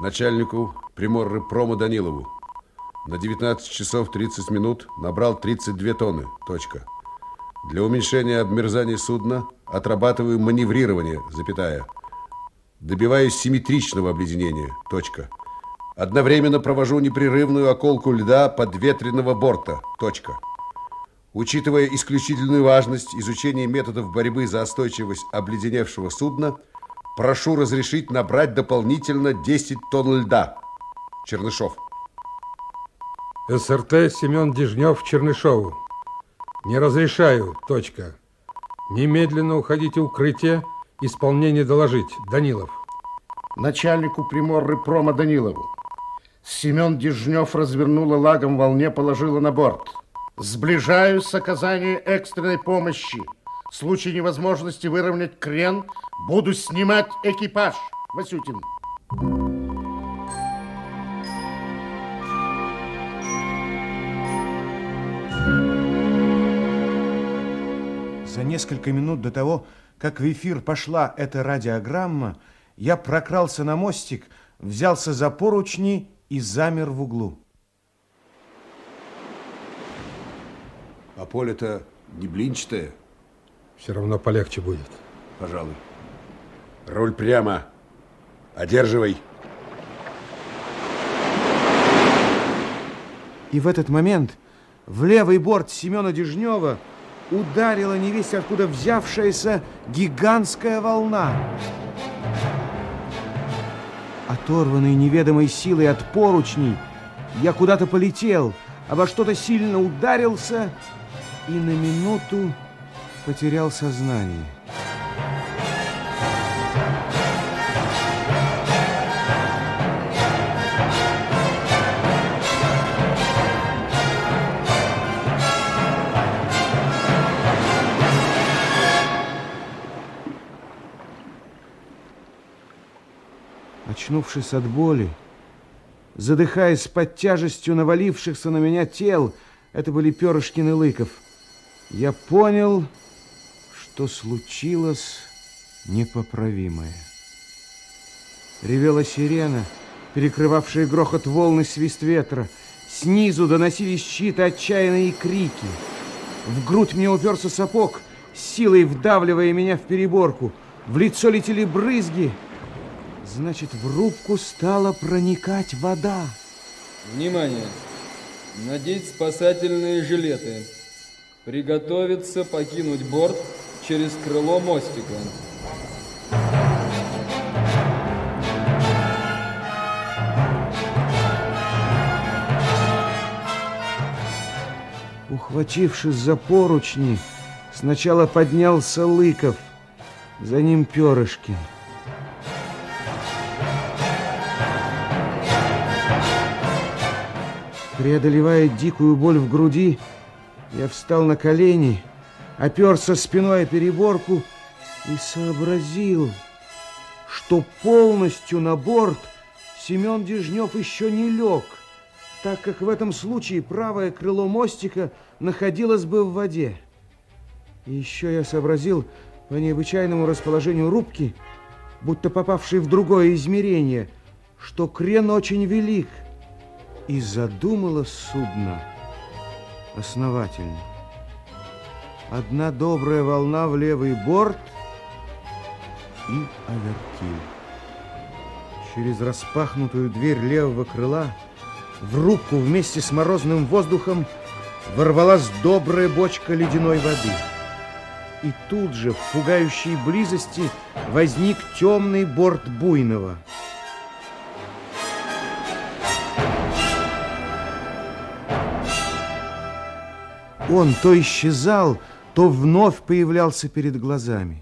начальнику Приморры-прома Данилову. На 19 часов 30 минут набрал 32 тонны. Точка. Для уменьшения обмерзания судна отрабатываю маневрирование, запятая. Добиваюсь симметричного обледенения. Точка. Одновременно провожу непрерывную околку льда подветренного борта. Точка. Учитывая исключительную важность изучения методов борьбы за устойчивость обледеневшего судна, прошу разрешить набрать дополнительно 10 тонн льда. Чернышов. СРТ Семен Дежнев Чернышову. Не разрешаю. Точка. Немедленно уходите в укрытие. Исполнение доложить. Данилов. Начальнику Приморры прома Данилову. Семен Дежнев развернула лагом волне, положила на борт. Сближаюсь с оказанием экстренной помощи. В случае невозможности выровнять крен, буду снимать экипаж. Васютин. За несколько минут до того, как в эфир пошла эта радиограмма, я прокрался на мостик, взялся за поручни и замер в углу. А поле-то не блинчатое. Все равно полегче будет. Пожалуй. Руль прямо. Одерживай. И в этот момент в левый борт Семена Дежнева ударила невесть откуда взявшаяся гигантская волна. Оторванный неведомой силой от поручней, я куда-то полетел, обо что-то сильно ударился и на минуту потерял сознание. Очнувшись от боли, задыхаясь под тяжестью навалившихся на меня тел, это были Перышкин и Лыков, я понял, что случилось непоправимое. Ревела сирена, перекрывавшая грохот волны свист ветра. Снизу доносились чьи-то отчаянные крики. В грудь мне уперся сапог, силой вдавливая меня в переборку. В лицо летели брызги. Значит, в рубку стала проникать вода. Внимание! Надеть спасательные жилеты. Приготовиться покинуть борт через крыло мостика. Ухватившись за поручни, сначала поднялся Лыков, за ним Перышкин. Преодолевая дикую боль в груди, я встал на колени, оперся спиной о переборку и сообразил, что полностью на борт Семен Дежнев еще не лег, так как в этом случае правое крыло мостика находилось бы в воде. И еще я сообразил по необычайному расположению рубки, будто попавший в другое измерение, что крен очень велик, и задумалось судно основательно. Одна добрая волна в левый борт и авертиль. Через распахнутую дверь левого крыла в рубку вместе с морозным воздухом ворвалась добрая бочка ледяной воды. И тут же в пугающей близости возник темный борт буйного. Он то исчезал, то вновь появлялся перед глазами.